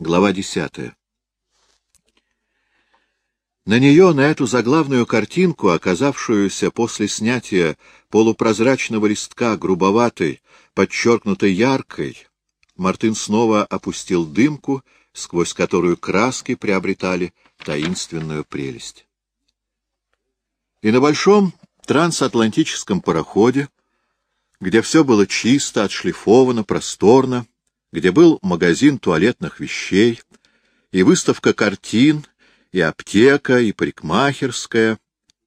Глава десятая. На нее, на эту заглавную картинку, оказавшуюся после снятия полупрозрачного листка грубоватой, подчеркнутой яркой, Мартын снова опустил дымку, сквозь которую краски приобретали таинственную прелесть. И на большом трансатлантическом пароходе, где все было чисто, отшлифовано, просторно, где был магазин туалетных вещей, и выставка картин, и аптека, и парикмахерская,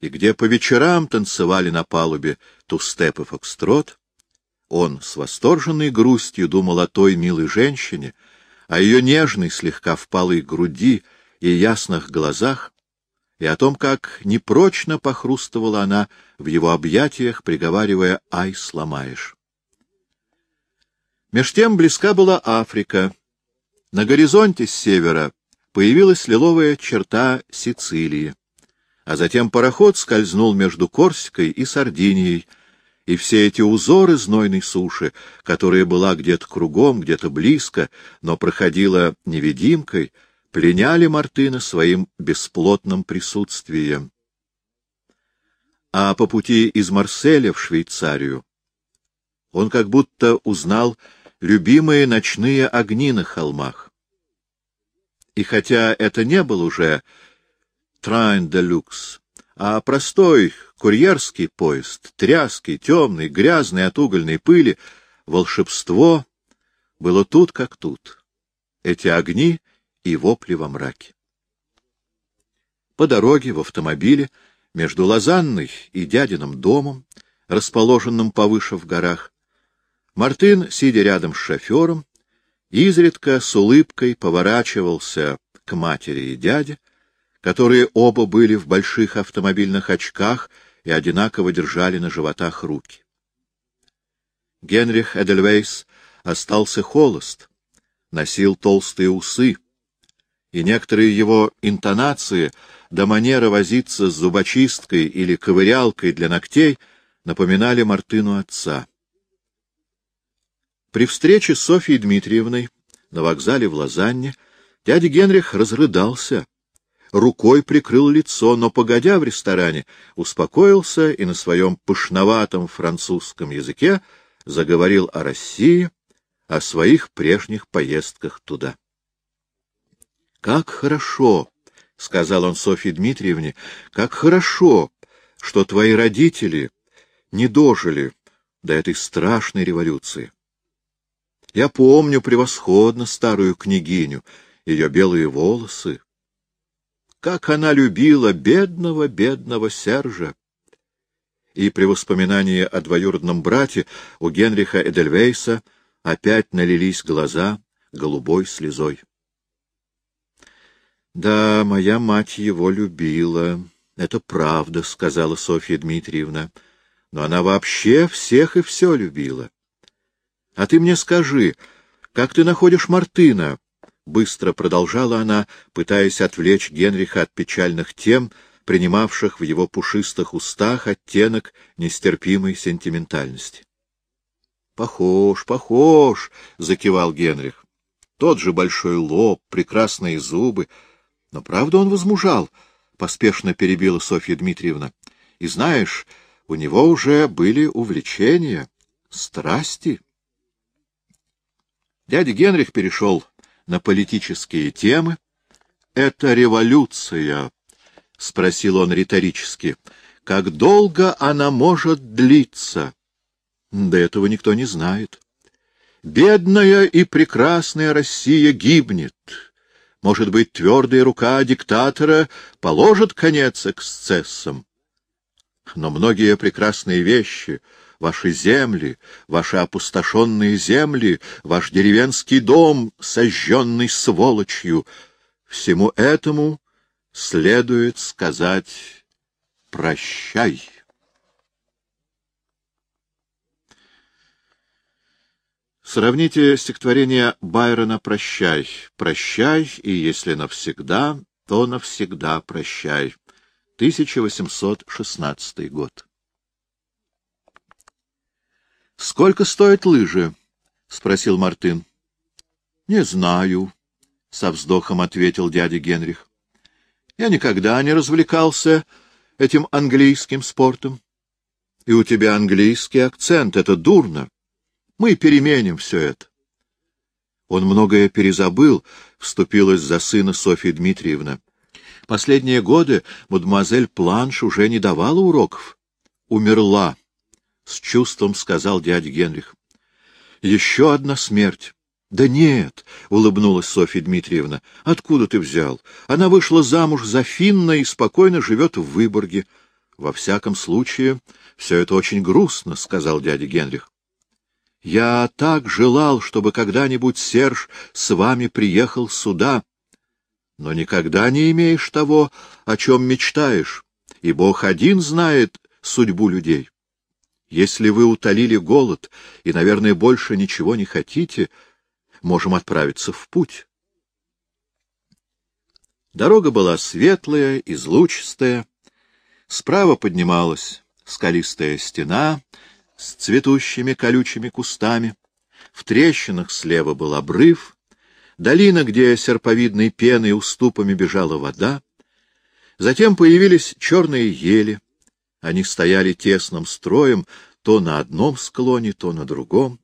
и где по вечерам танцевали на палубе тустеп и фокстрот, он с восторженной грустью думал о той милой женщине, о ее нежной, слегка впалой груди и ясных глазах, и о том, как непрочно похрустывала она в его объятиях, приговаривая «Ай, сломаешь». Меж тем близка была Африка. На горизонте с севера появилась лиловая черта Сицилии. А затем пароход скользнул между Корсикой и Сардинией, и все эти узоры знойной суши, которая была где-то кругом, где-то близко, но проходила невидимкой, пленяли Мартына своим бесплотным присутствием. А по пути из Марселя в Швейцарию он как будто узнал любимые ночные огни на холмах. И хотя это не был уже трайн де люкс, а простой курьерский поезд, тряский, темный, грязный от угольной пыли, волшебство было тут как тут. Эти огни и вопли во мраке. По дороге в автомобиле между Лозанной и дядиным домом, расположенным повыше в горах, Мартын, сидя рядом с шофером, изредка с улыбкой поворачивался к матери и дяде, которые оба были в больших автомобильных очках и одинаково держали на животах руки. Генрих Эдельвейс остался холост, носил толстые усы, и некоторые его интонации до манеры возиться с зубочисткой или ковырялкой для ногтей напоминали Мартыну отца. При встрече с Софьей Дмитриевной на вокзале в Лозанне дядя Генрих разрыдался, рукой прикрыл лицо, но, погодя в ресторане, успокоился и на своем пышноватом французском языке заговорил о России, о своих прежних поездках туда. — Как хорошо, — сказал он Софье Дмитриевне, — как хорошо, что твои родители не дожили до этой страшной революции. Я помню превосходно старую княгиню, ее белые волосы. Как она любила бедного, бедного Сержа! И при воспоминании о двоюродном брате у Генриха Эдельвейса опять налились глаза голубой слезой. Да, моя мать его любила. Это правда, — сказала Софья Дмитриевна. Но она вообще всех и все любила. А ты мне скажи, как ты находишь Мартына? Быстро продолжала она, пытаясь отвлечь Генриха от печальных тем, принимавших в его пушистых устах оттенок нестерпимой сентиментальности. — Похож, похож, — закивал Генрих. Тот же большой лоб, прекрасные зубы. Но правда он возмужал, — поспешно перебила Софья Дмитриевна. — И знаешь, у него уже были увлечения, страсти. Дядя Генрих перешел на политические темы. — Это революция, — спросил он риторически. — Как долго она может длиться? Да этого никто не знает. Бедная и прекрасная Россия гибнет. Может быть, твердая рука диктатора положит конец эксцессам. Но многие прекрасные вещи — ваши земли, ваши опустошенные земли, ваш деревенский дом, сожженный сволочью. Всему этому следует сказать «прощай». Сравните стихотворение Байрона «Прощай». «Прощай, и если навсегда, то навсегда прощай». 1816 год. — Сколько стоят лыжи? — спросил Мартын. — Не знаю, — со вздохом ответил дядя Генрих. — Я никогда не развлекался этим английским спортом. И у тебя английский акцент, это дурно. Мы переменим все это. Он многое перезабыл, вступилась за сына Софья Дмитриевна. Последние годы мадемуазель Планш уже не давала уроков. Умерла, — с чувством сказал дядя Генрих. Еще одна смерть. Да нет, — улыбнулась Софья Дмитриевна. — Откуда ты взял? Она вышла замуж за Финна и спокойно живет в Выборге. — Во всяком случае, все это очень грустно, — сказал дядя Генрих. — Я так желал, чтобы когда-нибудь Серж с вами приехал сюда. Но никогда не имеешь того, о чем мечтаешь, и Бог один знает судьбу людей. Если вы утолили голод и, наверное, больше ничего не хотите, можем отправиться в путь. Дорога была светлая, излучистая. Справа поднималась скалистая стена с цветущими колючими кустами. В трещинах слева был обрыв, долина, где серповидной пеной уступами бежала вода. Затем появились черные ели, они стояли тесным строем то на одном склоне, то на другом,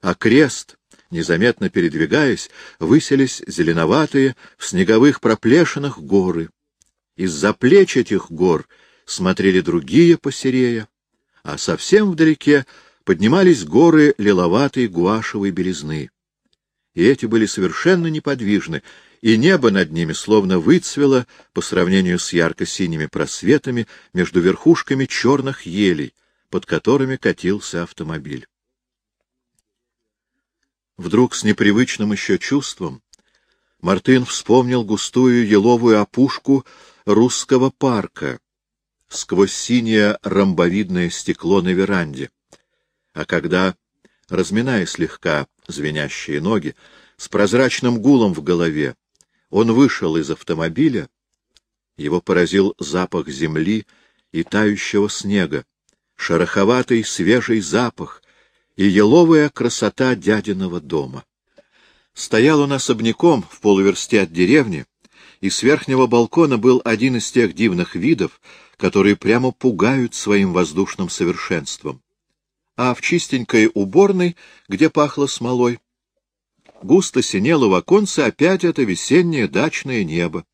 а крест, незаметно передвигаясь, выселись зеленоватые в снеговых проплешинах горы. Из-за плеч этих гор смотрели другие посерея, а совсем вдалеке поднимались горы лиловатой гуашевой белизны. И эти были совершенно неподвижны, и небо над ними словно выцвело по сравнению с ярко-синими просветами между верхушками черных елей, под которыми катился автомобиль. Вдруг с непривычным еще чувством Мартын вспомнил густую еловую опушку русского парка сквозь синее ромбовидное стекло на веранде. А когда, разминая слегка звенящие ноги, с прозрачным гулом в голове, он вышел из автомобиля, его поразил запах земли и тающего снега, шероховатый свежий запах и еловая красота дядиного дома. Стоял он особняком в полуверсте от деревни, и с верхнего балкона был один из тех дивных видов, которые прямо пугают своим воздушным совершенством. А в чистенькой уборной, где пахло смолой, густо синело в оконце опять это весеннее дачное небо.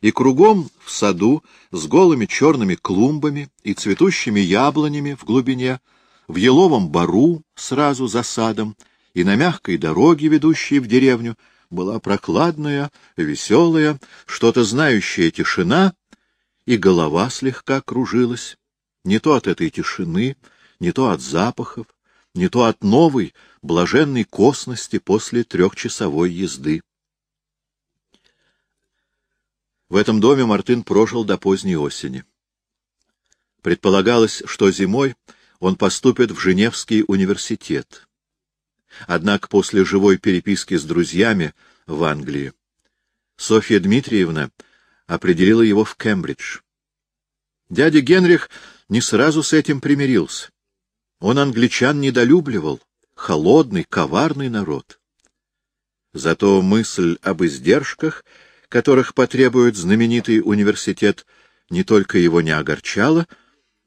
И кругом в саду с голыми черными клумбами и цветущими яблонями в глубине, в еловом бару сразу за садом и на мягкой дороге, ведущей в деревню, была прокладная, веселая, что-то знающая тишина, и голова слегка кружилась, не то от этой тишины, не то от запахов, не то от новой, блаженной косности после трехчасовой езды. В этом доме Мартын прожил до поздней осени. Предполагалось, что зимой он поступит в Женевский университет. Однако после живой переписки с друзьями в Англии Софья Дмитриевна определила его в Кембридж. Дядя Генрих не сразу с этим примирился. Он англичан недолюбливал, холодный, коварный народ. Зато мысль об издержках, которых потребует знаменитый университет, не только его не огорчала,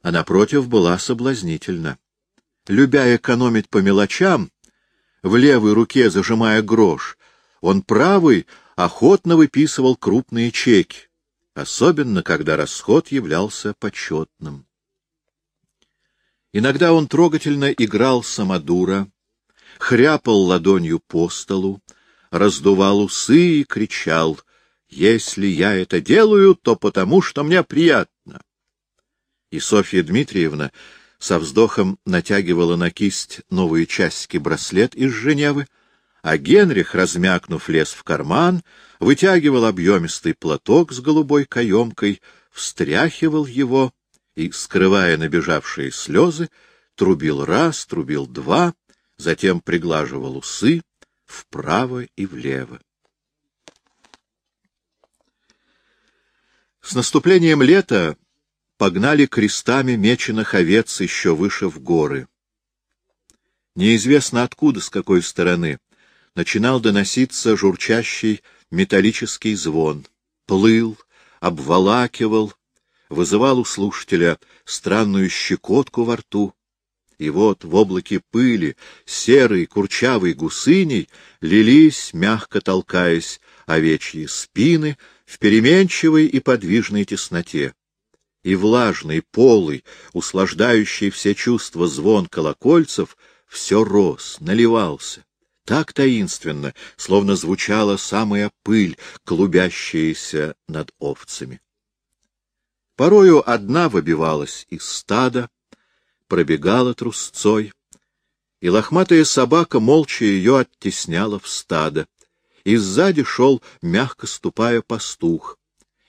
а, напротив, была соблазнительна. Любя экономить по мелочам, в левой руке зажимая грош, он правый охотно выписывал крупные чеки, особенно когда расход являлся почетным. Иногда он трогательно играл самодура, хряпал ладонью по столу, раздувал усы и кричал «Если я это делаю, то потому, что мне приятно». И Софья Дмитриевна со вздохом натягивала на кисть новые часики браслет из Женевы, а Генрих, размякнув, лез в карман, вытягивал объемистый платок с голубой каемкой, встряхивал его и, скрывая набежавшие слезы, трубил раз, трубил два, затем приглаживал усы вправо и влево. С наступлением лета погнали крестами меченых овец еще выше в горы. Неизвестно откуда, с какой стороны, начинал доноситься журчащий металлический звон, плыл, обволакивал, вызывал у слушателя странную щекотку во рту. И вот в облаке пыли серый курчавый гусыней лились, мягко толкаясь, овечьи спины в переменчивой и подвижной тесноте. И влажный, полый, услаждающий все чувства звон колокольцев все рос, наливался так таинственно, словно звучала самая пыль, клубящаяся над овцами. Порою одна выбивалась из стада, пробегала трусцой, и лохматая собака молча ее оттесняла в стадо, и сзади шел, мягко ступая, пастух,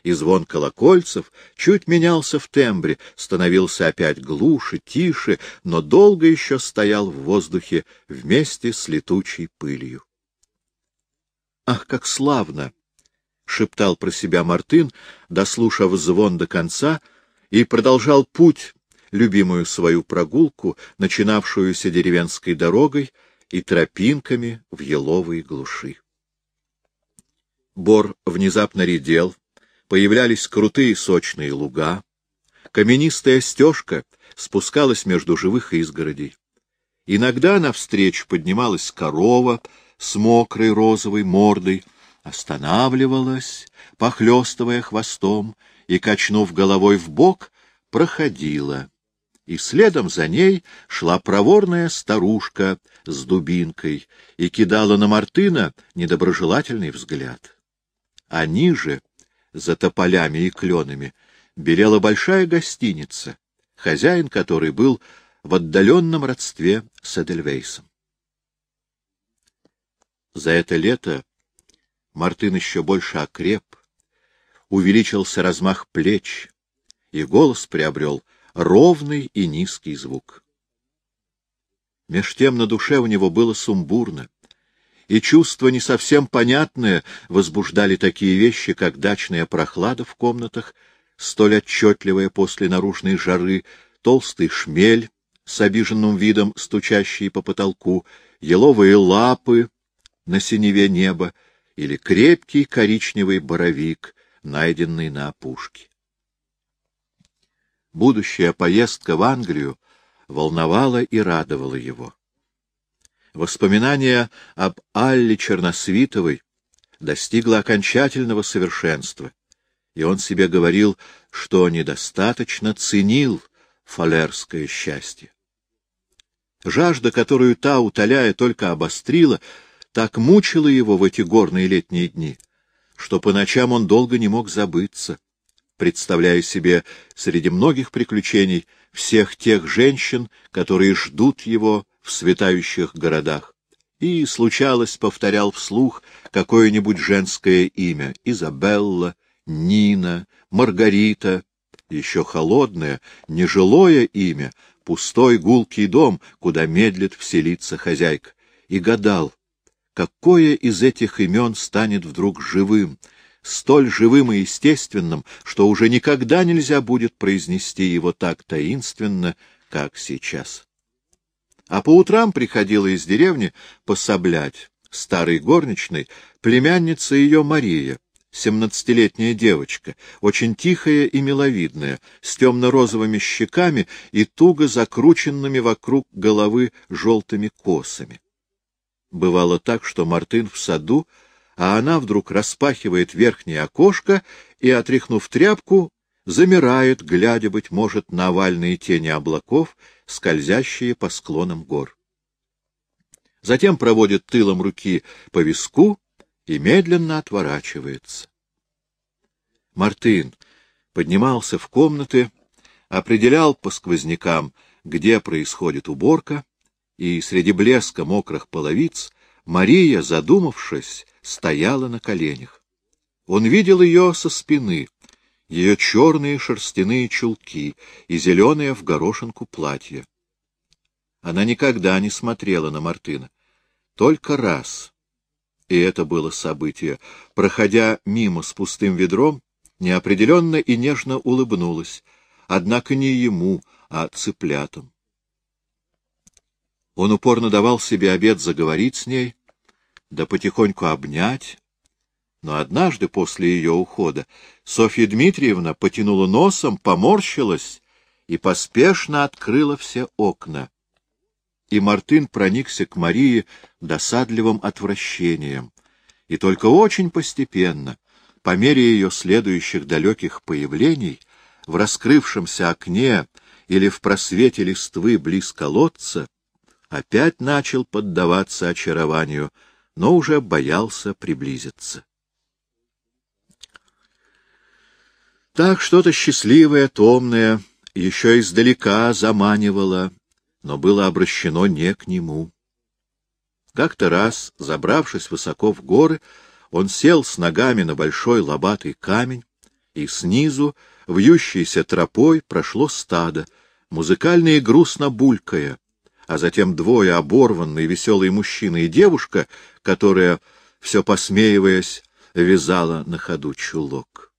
и звон колокольцев чуть менялся в тембре, становился опять глуше, тише, но долго еще стоял в воздухе вместе с летучей пылью. «Ах, как славно!» — шептал про себя Мартын, дослушав звон до конца, и продолжал путь, любимую свою прогулку, начинавшуюся деревенской дорогой и тропинками в еловые глуши. Бор внезапно редел, появлялись крутые сочные луга, каменистая стежка спускалась между живых изгородей. Иногда навстречу поднималась корова с мокрой розовой мордой, останавливалась, похлестывая хвостом, и, качнув головой в бок, проходила. И следом за ней шла проворная старушка с дубинкой и кидала на Мартына недоброжелательный взгляд. А ниже за тополями и кленами, белела большая гостиница, хозяин которой был в отдаленном родстве с Эдельвейсом. За это лето Мартын еще больше окреп, увеличился размах плеч, и голос приобрел ровный и низкий звук. Меж тем на душе у него было сумбурно, и чувства не совсем понятные возбуждали такие вещи, как дачная прохлада в комнатах, столь отчетливая после наружной жары, толстый шмель с обиженным видом, стучащий по потолку, еловые лапы на синеве неба или крепкий коричневый боровик, найденный на опушке. Будущая поездка в Англию волновала и радовала его. Воспоминание об Алле Черносвитовой достигло окончательного совершенства, и он себе говорил, что недостаточно ценил фалерское счастье. Жажда, которую та, утоляя, только обострила, так мучила его в эти горные летние дни, что по ночам он долго не мог забыться, представляя себе среди многих приключений всех тех женщин, которые ждут его в светающих городах. И, случалось, повторял вслух какое-нибудь женское имя — Изабелла, Нина, Маргарита, еще холодное, нежилое имя, пустой гулкий дом, куда медлит вселиться хозяйка, и гадал, какое из этих имен станет вдруг живым, столь живым и естественным, что уже никогда нельзя будет произнести его так таинственно, как сейчас. А по утрам приходила из деревни пособлять старой горничной племянница ее Мария, семнадцатилетняя девочка, очень тихая и миловидная, с темно-розовыми щеками и туго закрученными вокруг головы желтыми косами. Бывало так, что Мартын в саду, а она вдруг распахивает верхнее окошко и, отряхнув тряпку, замирает, глядя, быть может, на овальные тени облаков, скользящие по склонам гор. Затем проводит тылом руки по виску и медленно отворачивается. Мартын поднимался в комнаты, определял по сквознякам, где происходит уборка, и среди блеска мокрых половиц Мария, задумавшись, стояла на коленях. Он видел ее со спины, ее черные шерстяные чулки и зеленое в горошинку платье. Она никогда не смотрела на Мартына. Только раз, и это было событие, проходя мимо с пустым ведром, неопределенно и нежно улыбнулась, однако не ему, а цыплятам. Он упорно давал себе обед заговорить с ней, да потихоньку обнять. Но однажды после ее ухода Софья Дмитриевна потянула носом, поморщилась и поспешно открыла все окна. И Мартын проникся к Марии досадливым отвращением. И только очень постепенно, по мере ее следующих далеких появлений, в раскрывшемся окне или в просвете листвы близ колодца, опять начал поддаваться очарованию, но уже боялся приблизиться. Так что-то счастливое, томное, еще издалека заманивало, но было обращено не к нему. Как-то раз, забравшись высоко в горы, он сел с ногами на большой лобатый камень, и снизу, вьющейся тропой, прошло стадо, музыкально и грустно булькая, а затем двое оборванные веселые мужчина и девушка, которая, все посмеиваясь, вязала на ходу чулок.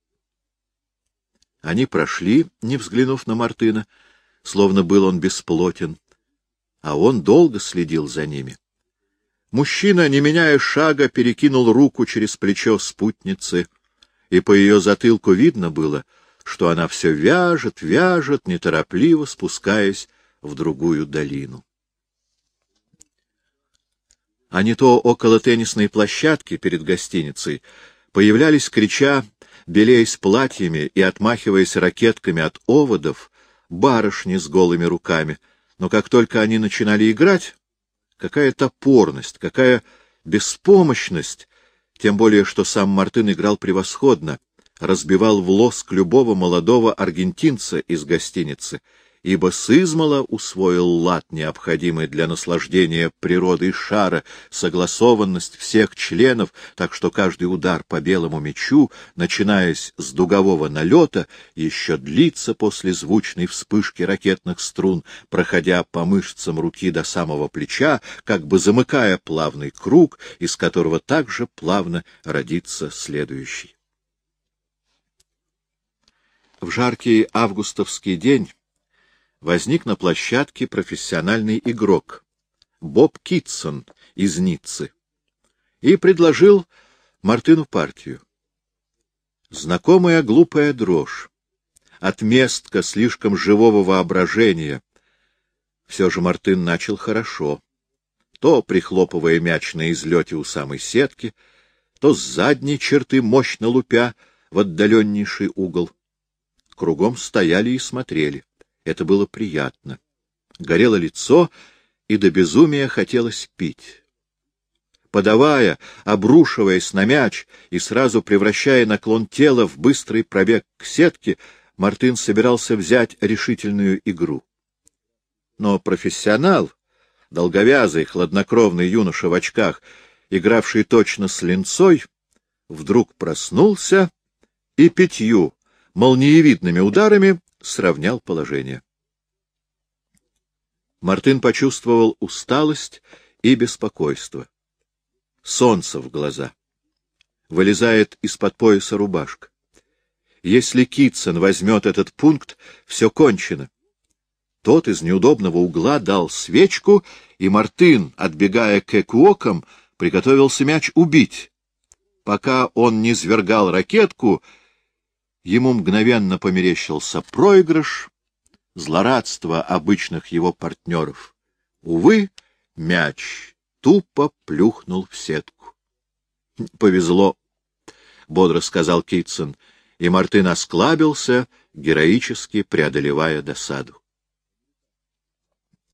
Они прошли, не взглянув на Мартына, словно был он бесплотен, а он долго следил за ними. Мужчина, не меняя шага, перекинул руку через плечо спутницы, и по ее затылку видно было, что она все вяжет, вяжет, неторопливо спускаясь в другую долину. А не то около теннисной площадки перед гостиницей появлялись, крича белеясь платьями и отмахиваясь ракетками от оводов, барышни с голыми руками. Но как только они начинали играть, какая топорность, какая беспомощность, тем более что сам Мартын играл превосходно, разбивал в лоск любого молодого аргентинца из гостиницы ибо сызмала усвоил лад, необходимый для наслаждения природой шара, согласованность всех членов, так что каждый удар по белому мечу, начинаясь с дугового налета, еще длится после звучной вспышки ракетных струн, проходя по мышцам руки до самого плеча, как бы замыкая плавный круг, из которого также плавно родится следующий. В жаркий августовский день возник на площадке профессиональный игрок Боб Китсон из Ниццы и предложил Мартыну партию. Знакомая глупая дрожь, отместка слишком живого воображения. Все же Мартын начал хорошо, то прихлопывая мяч на излете у самой сетки, то с задней черты мощно лупя в отдаленнейший угол. Кругом стояли и смотрели. Это было приятно. Горело лицо, и до безумия хотелось пить. Подавая, обрушиваясь на мяч и сразу превращая наклон тела в быстрый пробег к сетке, Мартын собирался взять решительную игру. Но профессионал, долговязый, хладнокровный юноша в очках, игравший точно с линцой, вдруг проснулся и пятью молниевидными ударами сравнял положение. Мартын почувствовал усталость и беспокойство. Солнце в глаза. Вылезает из-под пояса рубашка. Если Китсон возьмет этот пункт, все кончено. Тот из неудобного угла дал свечку, и Мартын, отбегая к экуокам, приготовился мяч убить. Пока он не свергал ракетку, ему мгновенно померещился проигрыш, злорадство обычных его партнеров. Увы, мяч тупо плюхнул в сетку. — Повезло, — бодро сказал Китсон, и Мартын осклабился, героически преодолевая досаду.